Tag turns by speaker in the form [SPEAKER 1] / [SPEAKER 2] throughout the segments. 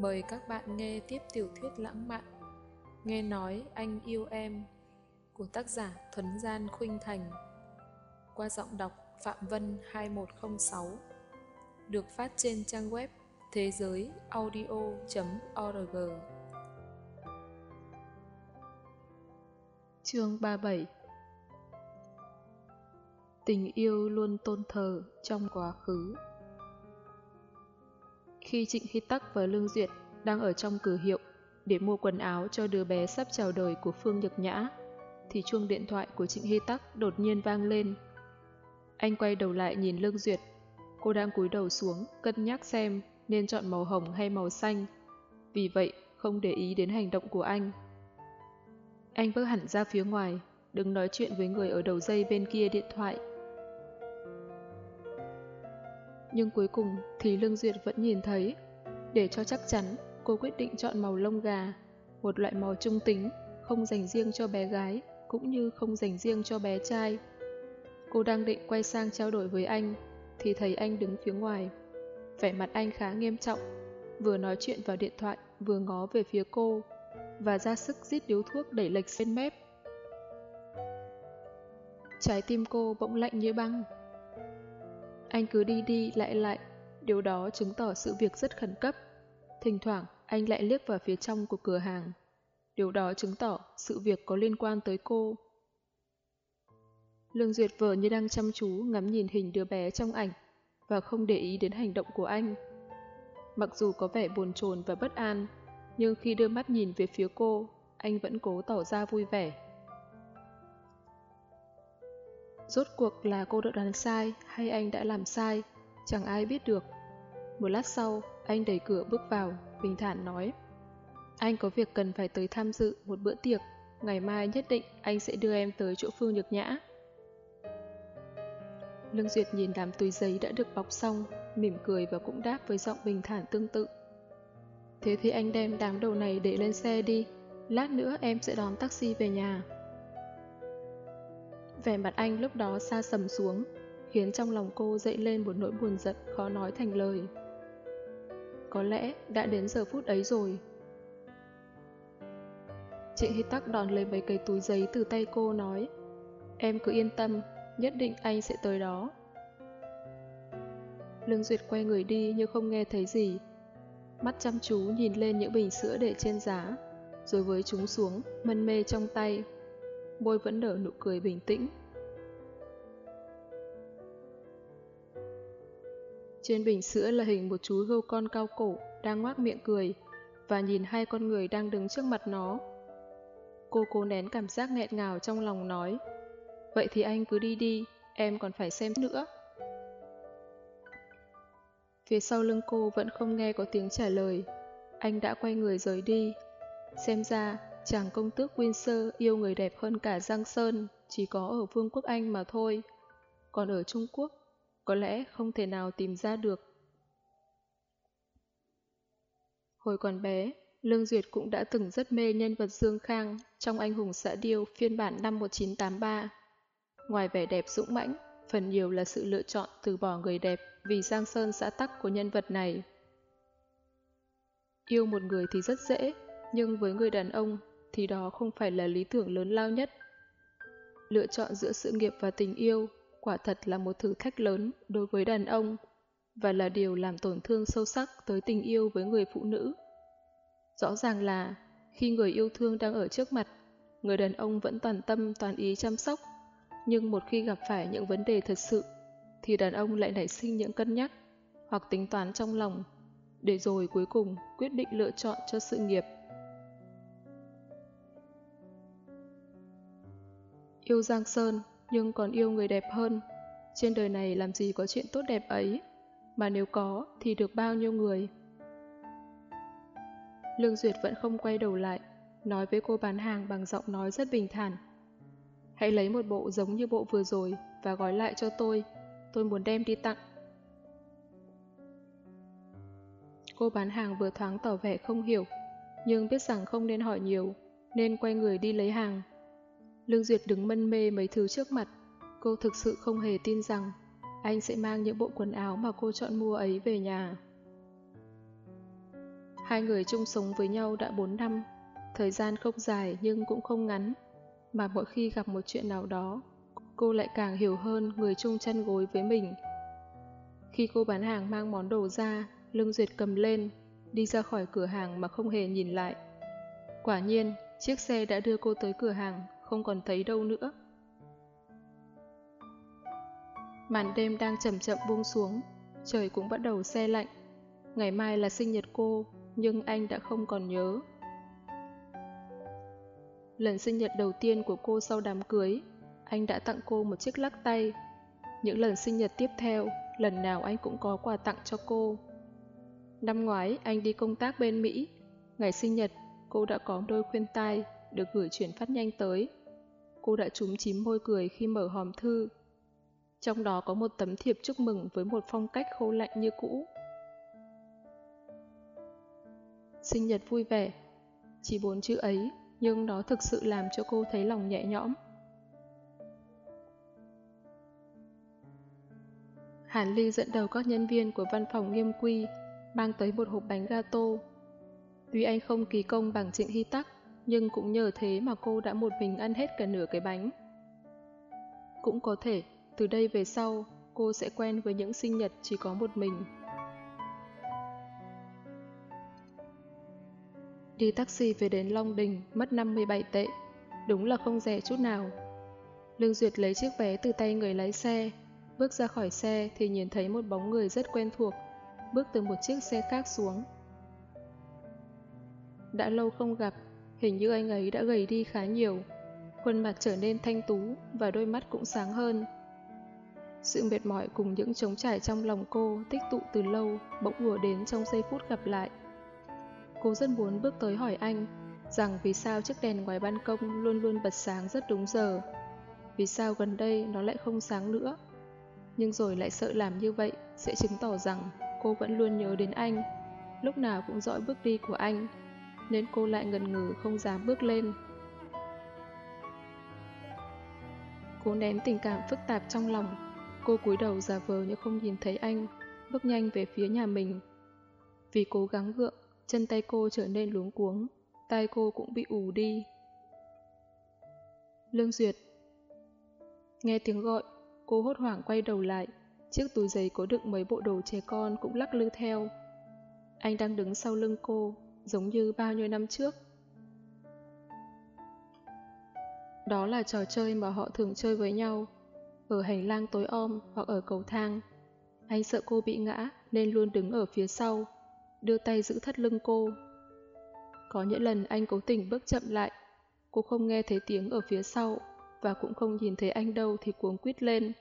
[SPEAKER 1] Mời các bạn nghe tiếp tiểu thuyết lãng mạn. Nghe nói anh yêu em, của tác giả Thuấn Gian Khuynh Thành. Qua giọng đọc Phạm Vân 2106 được phát trên trang web thế giới audio.org Chương 37 Tình yêu luôn tôn thờ trong quá khứ. Khi Trịnh Hy Tắc và Lương Duyệt đang ở trong cửa hiệu để mua quần áo cho đứa bé sắp chào đời của Phương Nhật Nhã, thì chuông điện thoại của Trịnh Hy Tắc đột nhiên vang lên. Anh quay đầu lại nhìn Lương Duyệt. Cô đang cúi đầu xuống, cân nhắc xem nên chọn màu hồng hay màu xanh. Vì vậy, không để ý đến hành động của anh. Anh bước hẳn ra phía ngoài, đứng nói chuyện với người ở đầu dây bên kia điện thoại. Nhưng cuối cùng thì Lương Duyệt vẫn nhìn thấy. Để cho chắc chắn, cô quyết định chọn màu lông gà, một loại màu trung tính, không dành riêng cho bé gái, cũng như không dành riêng cho bé trai. Cô đang định quay sang trao đổi với anh, thì thấy anh đứng phía ngoài. Vẻ mặt anh khá nghiêm trọng, vừa nói chuyện vào điện thoại, vừa ngó về phía cô, và ra sức rít điếu thuốc đẩy lệch bên mép. Trái tim cô bỗng lạnh như băng. Anh cứ đi đi lại lại, điều đó chứng tỏ sự việc rất khẩn cấp. Thỉnh thoảng, anh lại liếc vào phía trong của cửa hàng. Điều đó chứng tỏ sự việc có liên quan tới cô. Lương Duyệt vờ như đang chăm chú ngắm nhìn hình đứa bé trong ảnh và không để ý đến hành động của anh. Mặc dù có vẻ buồn chồn và bất an, nhưng khi đưa mắt nhìn về phía cô, anh vẫn cố tỏ ra vui vẻ. Rốt cuộc là cô đã đoán sai hay anh đã làm sai, chẳng ai biết được. Một lát sau, anh đẩy cửa bước vào, bình thản nói. Anh có việc cần phải tới tham dự một bữa tiệc, ngày mai nhất định anh sẽ đưa em tới chỗ Phương Nhược Nhã. Lương Duyệt nhìn đám túi giấy đã được bọc xong, mỉm cười và cũng đáp với giọng bình thản tương tự. Thế thì anh đem đám đồ này để lên xe đi, lát nữa em sẽ đón taxi về nhà. Vẻ mặt anh lúc đó xa sầm xuống, khiến trong lòng cô dậy lên một nỗi buồn giận khó nói thành lời. Có lẽ đã đến giờ phút ấy rồi. Chị Hy Tắc đòn lấy mấy cây túi giấy từ tay cô nói Em cứ yên tâm, nhất định anh sẽ tới đó. Lương Duyệt quay người đi như không nghe thấy gì. Mắt chăm chú nhìn lên những bình sữa để trên giá, rồi với chúng xuống, mân mê trong tay. Môi vẫn nở nụ cười bình tĩnh. Trên bình sữa là hình một chú gâu con cao cổ đang ngoác miệng cười và nhìn hai con người đang đứng trước mặt nó. Cô cố nén cảm giác nghẹn ngào trong lòng nói Vậy thì anh cứ đi đi, em còn phải xem nữa. Phía sau lưng cô vẫn không nghe có tiếng trả lời. Anh đã quay người rời đi. Xem ra, chàng công tước Windsor yêu người đẹp hơn cả Giang Sơn chỉ có ở Vương quốc Anh mà thôi. Còn ở Trung Quốc, có lẽ không thể nào tìm ra được. Hồi còn bé, Lương Duyệt cũng đã từng rất mê nhân vật Dương Khang trong Anh hùng xã điêu phiên bản năm 1983. Ngoài vẻ đẹp dũng mãnh, phần nhiều là sự lựa chọn từ bỏ người đẹp vì giang sơn xã tắc của nhân vật này. Yêu một người thì rất dễ, nhưng với người đàn ông thì đó không phải là lý tưởng lớn lao nhất. Lựa chọn giữa sự nghiệp và tình yêu quả thật là một thử thách lớn đối với đàn ông và là điều làm tổn thương sâu sắc tới tình yêu với người phụ nữ. Rõ ràng là khi người yêu thương đang ở trước mặt, người đàn ông vẫn toàn tâm toàn ý chăm sóc nhưng một khi gặp phải những vấn đề thật sự, thì đàn ông lại nảy sinh những cân nhắc hoặc tính toán trong lòng, để rồi cuối cùng quyết định lựa chọn cho sự nghiệp. Yêu Giang Sơn nhưng còn yêu người đẹp hơn. Trên đời này làm gì có chuyện tốt đẹp ấy, mà nếu có thì được bao nhiêu người. Lương Duyệt vẫn không quay đầu lại, nói với cô bán hàng bằng giọng nói rất bình thản. Hãy lấy một bộ giống như bộ vừa rồi và gói lại cho tôi. Tôi muốn đem đi tặng. Cô bán hàng vừa thoáng tỏ vẻ không hiểu, nhưng biết rằng không nên hỏi nhiều, nên quay người đi lấy hàng. Lương Duyệt đứng mân mê mấy thứ trước mặt. Cô thực sự không hề tin rằng anh sẽ mang những bộ quần áo mà cô chọn mua ấy về nhà. Hai người chung sống với nhau đã 4 năm, thời gian không dài nhưng cũng không ngắn, mà mỗi khi gặp một chuyện nào đó, cô lại càng hiểu hơn người chung chân gối với mình. Khi cô bán hàng mang món đồ ra, Lương Duyệt cầm lên, đi ra khỏi cửa hàng mà không hề nhìn lại. Quả nhiên, chiếc xe đã đưa cô tới cửa hàng, không còn thấy đâu nữa. Màn đêm đang chậm chậm buông xuống, trời cũng bắt đầu xe lạnh. Ngày mai là sinh nhật cô, nhưng anh đã không còn nhớ. Lần sinh nhật đầu tiên của cô sau đám cưới, anh đã tặng cô một chiếc lắc tay. Những lần sinh nhật tiếp theo, lần nào anh cũng có quà tặng cho cô. Năm ngoái, anh đi công tác bên Mỹ. Ngày sinh nhật, cô đã có đôi khuyên tai được gửi chuyển phát nhanh tới. Cô đã trúng chím môi cười khi mở hòm thư. Trong đó có một tấm thiệp chúc mừng với một phong cách khô lạnh như cũ. Sinh nhật vui vẻ. Chỉ bốn chữ ấy, nhưng nó thực sự làm cho cô thấy lòng nhẹ nhõm. Hàn Ly dẫn đầu các nhân viên của văn phòng nghiêm quy, mang tới một hộp bánh gato. Tuy anh không kỳ công bằng Trịnh Hy Tắc, nhưng cũng nhờ thế mà cô đã một mình ăn hết cả nửa cái bánh. Cũng có thể, từ đây về sau, cô sẽ quen với những sinh nhật chỉ có một mình. Đi taxi về đến Long Đình mất 57 tệ, đúng là không rẻ chút nào. Lương Duyệt lấy chiếc vé từ tay người lái xe, bước ra khỏi xe thì nhìn thấy một bóng người rất quen thuộc, bước từ một chiếc xe khác xuống. Đã lâu không gặp, hình như anh ấy đã gầy đi khá nhiều, khuôn mặt trở nên thanh tú và đôi mắt cũng sáng hơn. Sự mệt mỏi cùng những trống trải trong lòng cô tích tụ từ lâu bỗng ùa đến trong giây phút gặp lại. Cô rất muốn bước tới hỏi anh rằng vì sao chiếc đèn ngoài ban công luôn luôn bật sáng rất đúng giờ. Vì sao gần đây nó lại không sáng nữa. Nhưng rồi lại sợ làm như vậy sẽ chứng tỏ rằng cô vẫn luôn nhớ đến anh, lúc nào cũng dõi bước đi của anh, nên cô lại ngần ngừ không dám bước lên. Cô nén tình cảm phức tạp trong lòng, cô cúi đầu giả vờ như không nhìn thấy anh, bước nhanh về phía nhà mình. Vì cố gắng gượng, chân tay cô trở nên luống cuống, tay cô cũng bị ù đi. Lương Duyệt Nghe tiếng gọi, cô hốt hoảng quay đầu lại, chiếc túi giấy có đựng mấy bộ đồ trẻ con cũng lắc lư theo. Anh đang đứng sau lưng cô, giống như bao nhiêu năm trước. Đó là trò chơi mà họ thường chơi với nhau, ở hành lang tối om hoặc ở cầu thang. Anh sợ cô bị ngã nên luôn đứng ở phía sau, đưa tay giữ thắt lưng cô. Có những lần anh cố tình bước chậm lại, cô không nghe thấy tiếng ở phía sau và cũng không nhìn thấy anh đâu thì cuống quýt lên,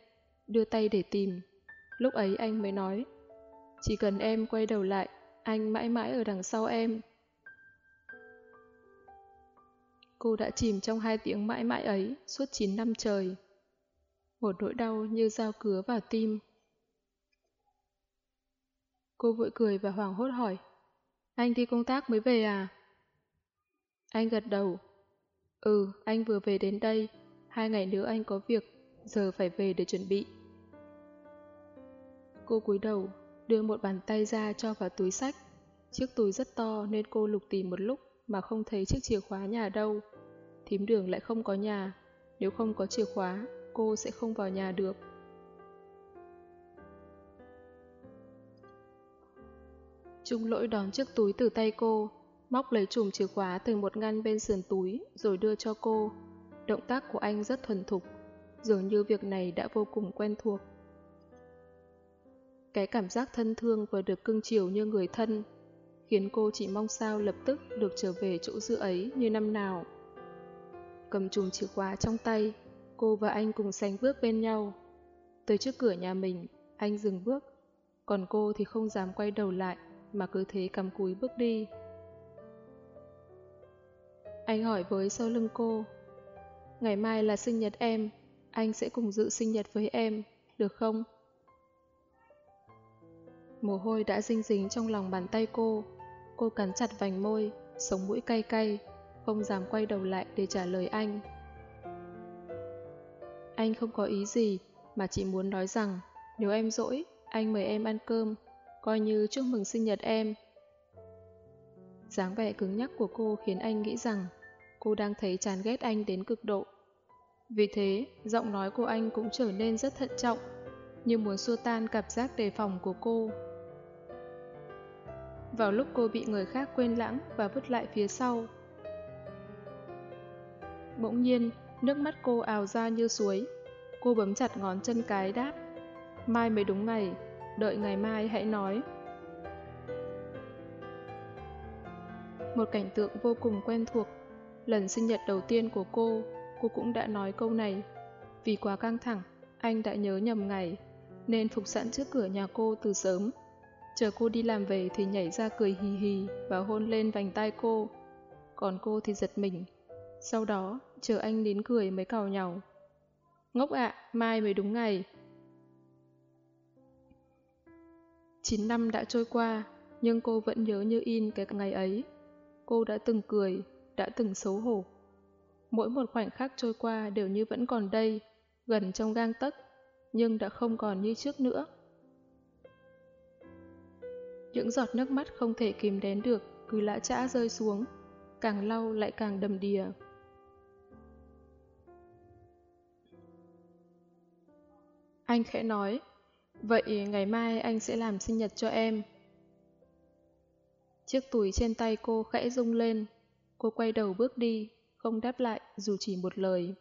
[SPEAKER 1] đưa tay để tìm. Lúc ấy anh mới nói, chỉ cần em quay đầu lại, anh mãi mãi ở đằng sau em. Cô đã chìm trong hai tiếng mãi mãi ấy suốt 9 năm trời. Một nỗi đau như dao cứa vào tim. Cô vội cười và hoảng hốt hỏi. Anh đi công tác mới về à? Anh gật đầu. Ừ, anh vừa về đến đây. Hai ngày nữa anh có việc, giờ phải về để chuẩn bị. Cô cúi đầu, đưa một bàn tay ra cho vào túi sách. Chiếc túi rất to nên cô lục tìm một lúc mà không thấy chiếc chìa khóa nhà đâu. Thím đường lại không có nhà. Nếu không có chìa khóa, cô sẽ không vào nhà được. Trung lỗi đón chiếc túi từ tay cô, móc lấy chùm chìa khóa từ một ngăn bên sườn túi rồi đưa cho cô. Động tác của anh rất thuần thục, dường như việc này đã vô cùng quen thuộc. Cái cảm giác thân thương vừa được cưng chiều như người thân khiến cô chỉ mong sao lập tức được trở về chỗ dư ấy như năm nào. Cầm chùm chìa khóa trong tay, cô và anh cùng sánh bước bên nhau. Tới trước cửa nhà mình, anh dừng bước, còn cô thì không dám quay đầu lại mà cứ thế cắm cúi bước đi. Anh hỏi với sau lưng cô, ngày mai là sinh nhật em, anh sẽ cùng dự sinh nhật với em, được không? Mồ hôi đã dinh dính trong lòng bàn tay cô, cô cắn chặt vành môi, sống mũi cay cay, không dám quay đầu lại để trả lời anh. Anh không có ý gì, mà chỉ muốn nói rằng, nếu em dỗi, anh mời em ăn cơm, coi như chúc mừng sinh nhật em. dáng vẻ cứng nhắc của cô khiến anh nghĩ rằng cô đang thấy chán ghét anh đến cực độ. Vì thế, giọng nói của anh cũng trở nên rất thận trọng, như muốn xua tan cảm giác đề phòng của cô. Vào lúc cô bị người khác quên lãng và vứt lại phía sau. Bỗng nhiên, nước mắt cô ào ra như suối. Cô bấm chặt ngón chân cái đáp. Mai mới đúng ngày, đợi ngày mai hãy nói. Một cảnh tượng vô cùng quen thuộc. Lần sinh nhật đầu tiên của cô, cô cũng đã nói câu này. Vì quá căng thẳng, anh đã nhớ nhầm ngày, nên phục sẵn trước cửa nhà cô từ sớm. Chờ cô đi làm về thì nhảy ra cười hì hì và hôn lên vành tay cô. Còn cô thì giật mình. Sau đó, chờ anh đến cười mới cào nhau. Ngốc ạ, mai mới đúng ngày. 9 năm đã trôi qua, nhưng cô vẫn nhớ như in cái ngày ấy. Cô đã từng cười, đã từng xấu hổ. Mỗi một khoảnh khắc trôi qua đều như vẫn còn đây, gần trong gang tấc, nhưng đã không còn như trước nữa. Những giọt nước mắt không thể kìm đén được, cứ lã chã rơi xuống, càng lau lại càng đầm đìa. Anh khẽ nói, vậy ngày mai anh sẽ làm sinh nhật cho em. Chiếc túi trên tay cô khẽ rung lên. Cô quay đầu bước đi, không đáp lại dù chỉ một lời.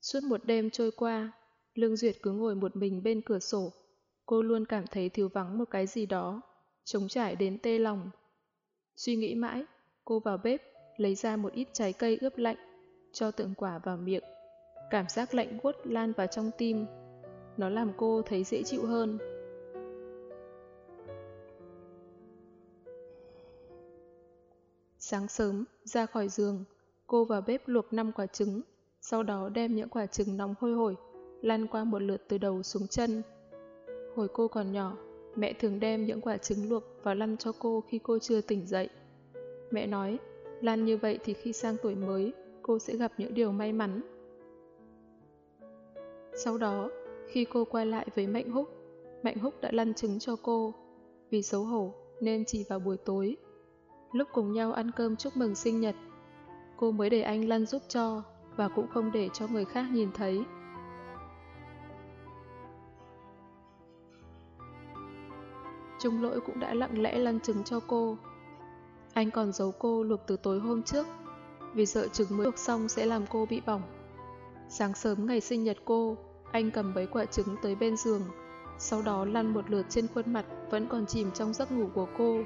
[SPEAKER 1] Suốt một đêm trôi qua, Lương Duyệt cứ ngồi một mình bên cửa sổ. Cô luôn cảm thấy thiếu vắng một cái gì đó, trống trải đến tê lòng. Suy nghĩ mãi, cô vào bếp, lấy ra một ít trái cây ướp lạnh, cho tượng quả vào miệng. Cảm giác lạnh buốt lan vào trong tim. Nó làm cô thấy dễ chịu hơn. Sáng sớm, ra khỏi giường, cô vào bếp luộc 5 quả trứng, sau đó đem những quả trứng nóng hôi hổi, lăn qua một lượt từ đầu xuống chân. Hồi cô còn nhỏ, mẹ thường đem những quả trứng luộc và lăn cho cô khi cô chưa tỉnh dậy. Mẹ nói, lăn như vậy thì khi sang tuổi mới, cô sẽ gặp những điều may mắn. Sau đó, khi cô quay lại với Mạnh Húc, Mạnh Húc đã lăn trứng cho cô. Vì xấu hổ nên chỉ vào buổi tối Lúc cùng nhau ăn cơm chúc mừng sinh nhật, cô mới để anh lăn giúp cho và cũng không để cho người khác nhìn thấy. Trung lỗi cũng đã lặng lẽ lăn trứng cho cô. Anh còn giấu cô luộc từ tối hôm trước, vì sợ trứng mới luộc xong sẽ làm cô bị bỏng. Sáng sớm ngày sinh nhật cô, anh cầm mấy quả trứng tới bên giường, sau đó lăn một lượt trên khuôn mặt vẫn còn chìm trong giấc ngủ của cô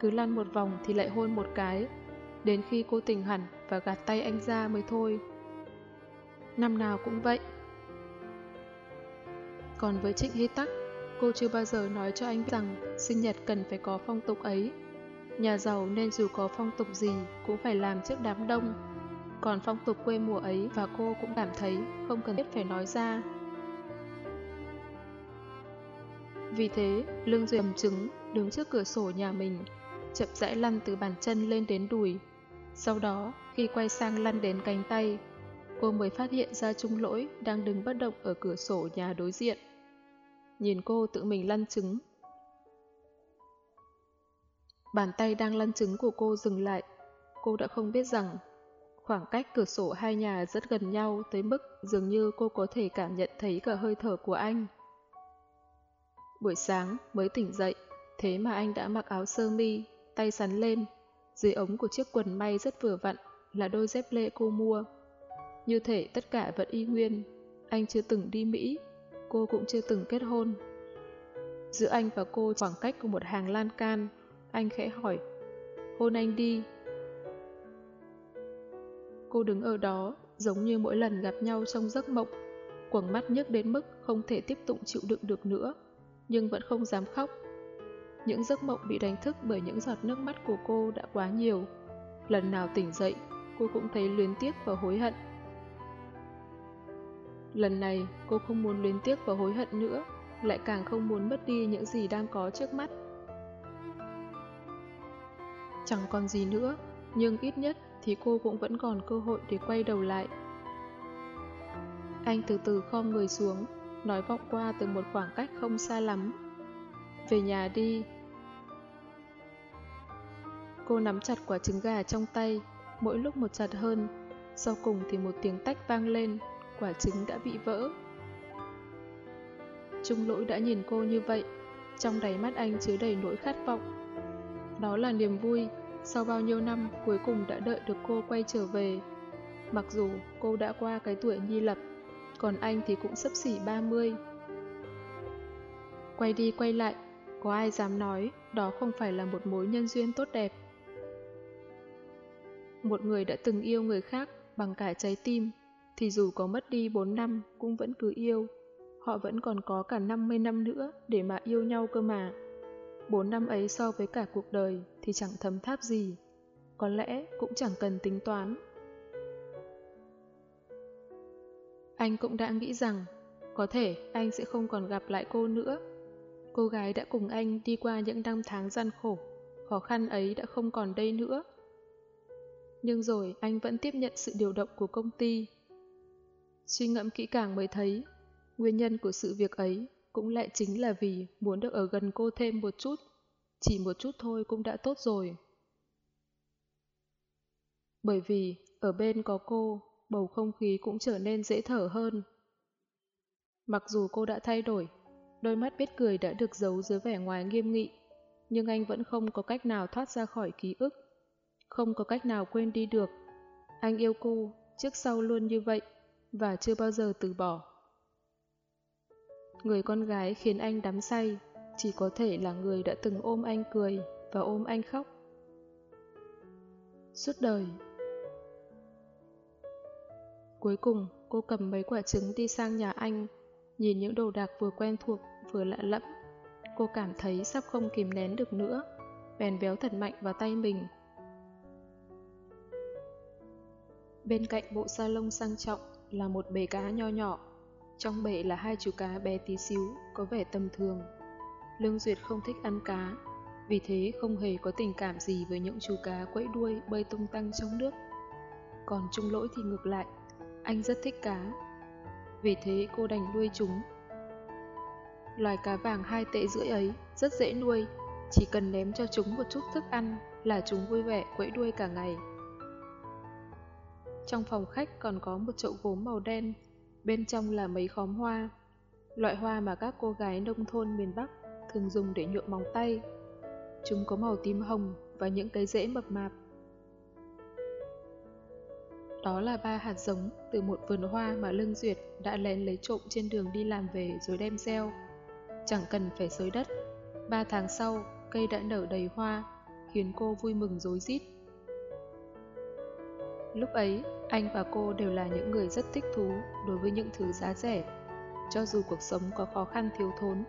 [SPEAKER 1] cứ lăn một vòng thì lại hôn một cái, đến khi cô tỉnh hẳn và gạt tay anh ra mới thôi. Năm nào cũng vậy. Còn với Trịnh Hy Tắc, cô chưa bao giờ nói cho anh rằng sinh nhật cần phải có phong tục ấy. Nhà giàu nên dù có phong tục gì cũng phải làm trước đám đông. Còn phong tục quê mùa ấy và cô cũng cảm thấy không cần thiết phải nói ra. Vì thế, Lương Duyệt trứng đứng trước cửa sổ nhà mình chậm rãi lăn từ bàn chân lên đến đùi. Sau đó, khi quay sang lăn đến cánh tay, cô mới phát hiện ra Trung Lỗi đang đứng bất động ở cửa sổ nhà đối diện. Nhìn cô tự mình lăn trứng. Bàn tay đang lăn trứng của cô dừng lại. Cô đã không biết rằng khoảng cách cửa sổ hai nhà rất gần nhau tới mức dường như cô có thể cảm nhận thấy cả hơi thở của anh. Buổi sáng mới tỉnh dậy, thế mà anh đã mặc áo sơ mi tay sắn lên. Dưới ống của chiếc quần may rất vừa vặn là đôi dép lê cô mua. Như thể tất cả vẫn y nguyên. Anh chưa từng đi Mỹ, cô cũng chưa từng kết hôn. Giữa anh và cô khoảng cách của một hàng lan can, anh khẽ hỏi, hôn anh đi. Cô đứng ở đó, giống như mỗi lần gặp nhau trong giấc mộng, quầng mắt nhức đến mức không thể tiếp tục chịu đựng được nữa, nhưng vẫn không dám khóc những giấc mộng bị đánh thức bởi những giọt nước mắt của cô đã quá nhiều. Lần nào tỉnh dậy, cô cũng thấy luyến tiếc và hối hận. Lần này, cô không muốn luyến tiếc và hối hận nữa, lại càng không muốn mất đi những gì đang có trước mắt. Chẳng còn gì nữa, nhưng ít nhất thì cô cũng vẫn còn cơ hội để quay đầu lại. Anh từ từ khom người xuống, nói vọng qua từ một khoảng cách không xa lắm. Về nhà đi, Cô nắm chặt quả trứng gà trong tay, mỗi lúc một chặt hơn. Sau cùng thì một tiếng tách vang lên, quả trứng đã bị vỡ. Trung lỗi đã nhìn cô như vậy, trong đáy mắt anh chứa đầy nỗi khát vọng. Đó là niềm vui, sau bao nhiêu năm cuối cùng đã đợi được cô quay trở về. Mặc dù cô đã qua cái tuổi nhi lập, còn anh thì cũng sắp xỉ 30. Quay đi quay lại, có ai dám nói đó không phải là một mối nhân duyên tốt đẹp. Một người đã từng yêu người khác bằng cả trái tim, thì dù có mất đi 4 năm cũng vẫn cứ yêu. Họ vẫn còn có cả 50 năm nữa để mà yêu nhau cơ mà. 4 năm ấy so với cả cuộc đời thì chẳng thấm tháp gì. Có lẽ cũng chẳng cần tính toán. Anh cũng đã nghĩ rằng có thể anh sẽ không còn gặp lại cô nữa. Cô gái đã cùng anh đi qua những năm tháng gian khổ, khó khăn ấy đã không còn đây nữa. Nhưng rồi anh vẫn tiếp nhận sự điều động của công ty. Suy ngẫm kỹ càng mới thấy, nguyên nhân của sự việc ấy cũng lại chính là vì muốn được ở gần cô thêm một chút. Chỉ một chút thôi cũng đã tốt rồi. Bởi vì ở bên có cô, bầu không khí cũng trở nên dễ thở hơn. Mặc dù cô đã thay đổi, đôi mắt biết cười đã được giấu dưới vẻ ngoài nghiêm nghị, nhưng anh vẫn không có cách nào thoát ra khỏi ký ức. Không có cách nào quên đi được. Anh yêu cô, trước sau luôn như vậy, và chưa bao giờ từ bỏ. Người con gái khiến anh đắm say, chỉ có thể là người đã từng ôm anh cười và ôm anh khóc. Suốt đời. Cuối cùng, cô cầm mấy quả trứng đi sang nhà anh, nhìn những đồ đạc vừa quen thuộc vừa lạ lẫm. Cô cảm thấy sắp không kìm nén được nữa, bèn véo thật mạnh vào tay mình. Bên cạnh bộ salon sang trọng là một bể cá nho nhỏ. Trong bể là hai chú cá bé tí xíu, có vẻ tầm thường. Lương Duyệt không thích ăn cá, vì thế không hề có tình cảm gì với những chú cá quẫy đuôi bơi tung tăng trong nước. Còn Trung Lỗi thì ngược lại, anh rất thích cá. Vì thế cô đành nuôi chúng. Loài cá vàng hai tệ rưỡi ấy rất dễ nuôi, chỉ cần ném cho chúng một chút thức ăn là chúng vui vẻ quẫy đuôi cả ngày. Trong phòng khách còn có một chậu gốm màu đen, bên trong là mấy khóm hoa. Loại hoa mà các cô gái nông thôn miền Bắc thường dùng để nhuộm móng tay. Chúng có màu tím hồng và những cái rễ mập mạp. Đó là ba hạt giống từ một vườn hoa mà Lương Duyệt đã lén lấy trộm trên đường đi làm về rồi đem gieo. Chẳng cần phải xới đất. Ba tháng sau, cây đã nở đầy hoa, khiến cô vui mừng rối rít. Lúc ấy, anh và cô đều là những người rất thích thú đối với những thứ giá rẻ. Cho dù cuộc sống có khó khăn thiếu thốn,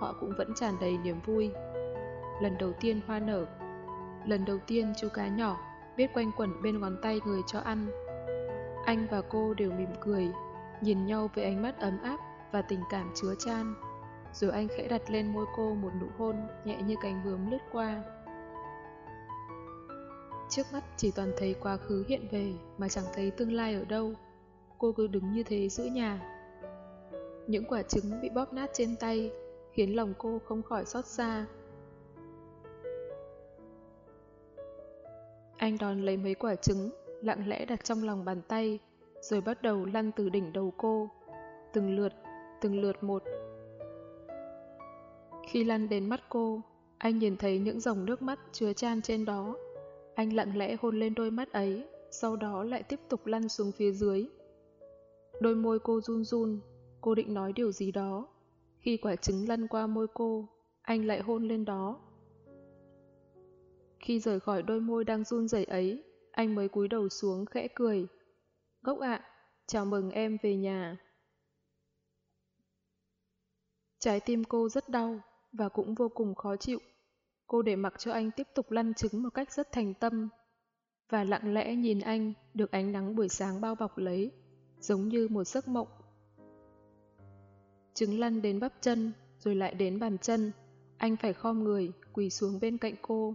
[SPEAKER 1] họ cũng vẫn tràn đầy niềm vui. Lần đầu tiên hoa nở, lần đầu tiên chú cá nhỏ biết quanh quẩn bên ngón tay người cho ăn. Anh và cô đều mỉm cười, nhìn nhau với ánh mắt ấm áp và tình cảm chứa chan. Rồi anh khẽ đặt lên môi cô một nụ hôn nhẹ như cánh bướm lướt qua. Trước mắt chỉ toàn thấy quá khứ hiện về mà chẳng thấy tương lai ở đâu. Cô cứ đứng như thế giữa nhà. Những quả trứng bị bóp nát trên tay khiến lòng cô không khỏi xót xa. Anh đón lấy mấy quả trứng, lặng lẽ đặt trong lòng bàn tay, rồi bắt đầu lăn từ đỉnh đầu cô. Từng lượt, từng lượt một. Khi lăn đến mắt cô, anh nhìn thấy những dòng nước mắt chứa chan trên đó. Anh lặng lẽ hôn lên đôi mắt ấy, sau đó lại tiếp tục lăn xuống phía dưới. Đôi môi cô run run, cô định nói điều gì đó. Khi quả trứng lăn qua môi cô, anh lại hôn lên đó. Khi rời khỏi đôi môi đang run rẩy ấy, anh mới cúi đầu xuống khẽ cười. Gốc ạ, chào mừng em về nhà. Trái tim cô rất đau và cũng vô cùng khó chịu. Cô để mặc cho anh tiếp tục lăn trứng một cách rất thành tâm và lặng lẽ nhìn anh được ánh nắng buổi sáng bao bọc lấy, giống như một giấc mộng. Trứng lăn đến bắp chân, rồi lại đến bàn chân, anh phải khom người, quỳ xuống bên cạnh cô.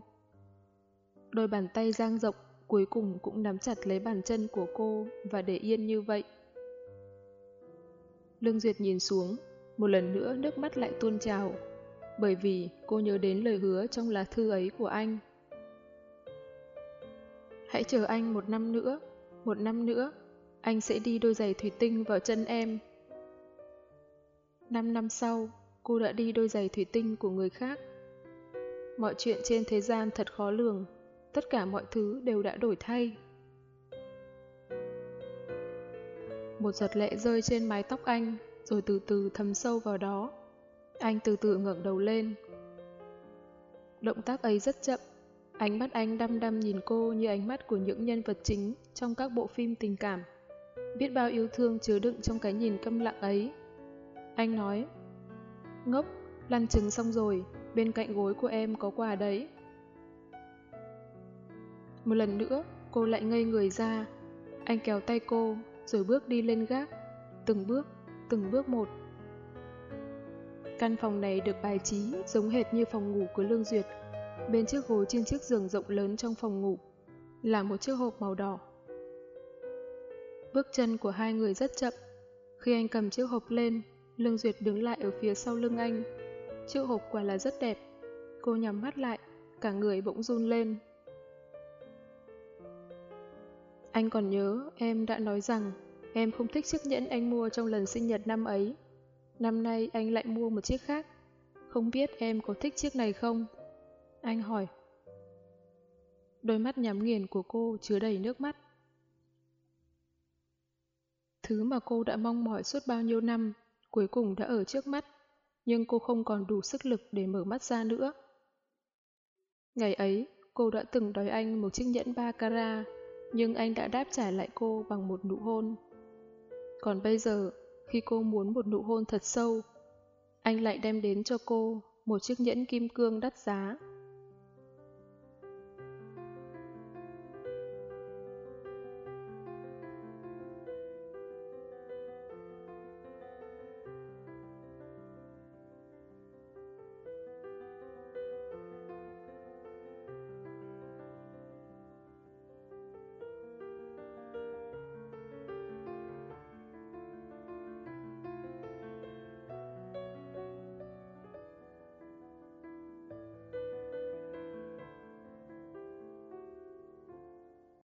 [SPEAKER 1] Đôi bàn tay giang rộng, cuối cùng cũng nắm chặt lấy bàn chân của cô và để yên như vậy. Lương Duyệt nhìn xuống, một lần nữa nước mắt lại tuôn trào bởi vì cô nhớ đến lời hứa trong lá thư ấy của anh. Hãy chờ anh một năm nữa, một năm nữa, anh sẽ đi đôi giày thủy tinh vào chân em. Năm năm sau, cô đã đi đôi giày thủy tinh của người khác. Mọi chuyện trên thế gian thật khó lường, tất cả mọi thứ đều đã đổi thay. Một giọt lệ rơi trên mái tóc anh, rồi từ từ thấm sâu vào đó. Anh từ từ ngẩng đầu lên. Động tác ấy rất chậm, ánh mắt anh đăm đăm nhìn cô như ánh mắt của những nhân vật chính trong các bộ phim tình cảm. Biết bao yêu thương chứa đựng trong cái nhìn câm lặng ấy. Anh nói, ngốc, lăn trứng xong rồi, bên cạnh gối của em có quà đấy. Một lần nữa, cô lại ngây người ra. Anh kéo tay cô, rồi bước đi lên gác. Từng bước, từng bước một. Căn phòng này được bài trí giống hệt như phòng ngủ của Lương Duyệt. Bên chiếc gối trên chiếc giường rộng lớn trong phòng ngủ là một chiếc hộp màu đỏ. Bước chân của hai người rất chậm. Khi anh cầm chiếc hộp lên, Lương Duyệt đứng lại ở phía sau lưng anh. Chiếc hộp quả là rất đẹp. Cô nhắm mắt lại, cả người bỗng run lên. Anh còn nhớ em đã nói rằng em không thích chiếc nhẫn anh mua trong lần sinh nhật năm ấy. Năm nay anh lại mua một chiếc khác. Không biết em có thích chiếc này không? Anh hỏi. Đôi mắt nhắm nghiền của cô chứa đầy nước mắt. Thứ mà cô đã mong mỏi suốt bao nhiêu năm, cuối cùng đã ở trước mắt, nhưng cô không còn đủ sức lực để mở mắt ra nữa. Ngày ấy, cô đã từng đòi anh một chiếc nhẫn ba carat, nhưng anh đã đáp trả lại cô bằng một nụ hôn. Còn bây giờ, khi cô muốn một nụ hôn thật sâu, anh lại đem đến cho cô một chiếc nhẫn kim cương đắt giá.